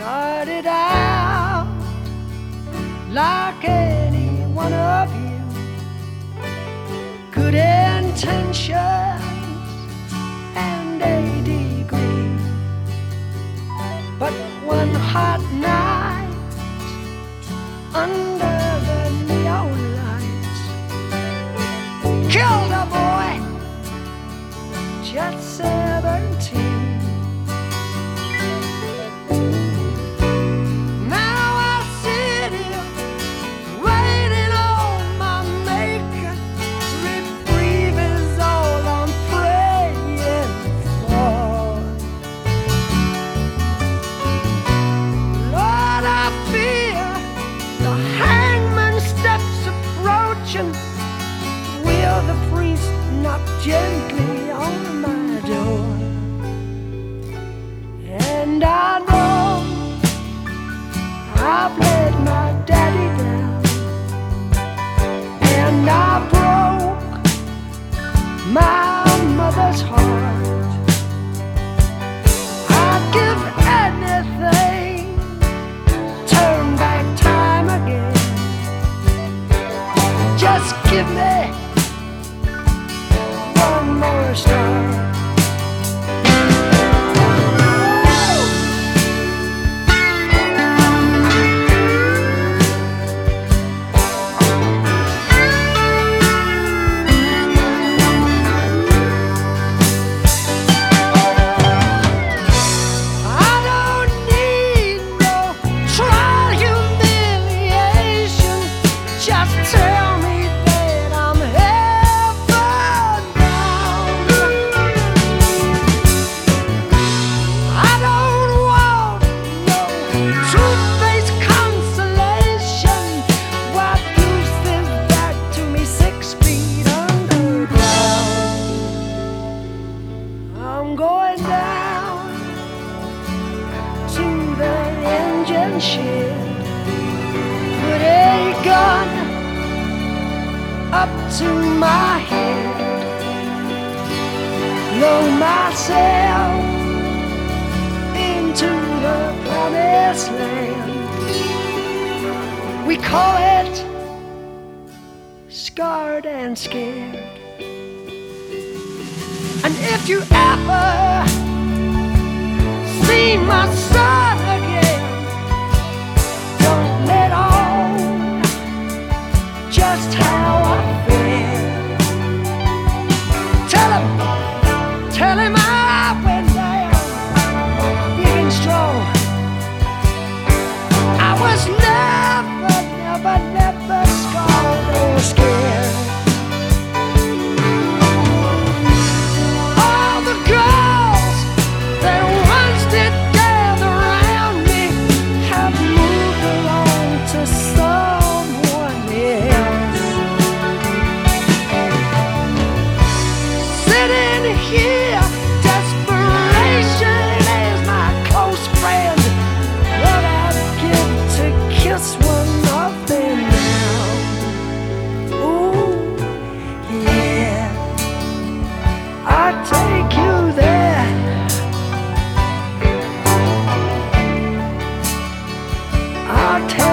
started out like any one of you. Good intentions and a degree. But one hot night under the neon lights killed a boy just 17. Approaching. Will the priest knock gently on my door? And I Just give engine shed. Put a gun up to my head. Blow myself into the promised land. We call it scarred and scared. And if you ever see my just Quartet.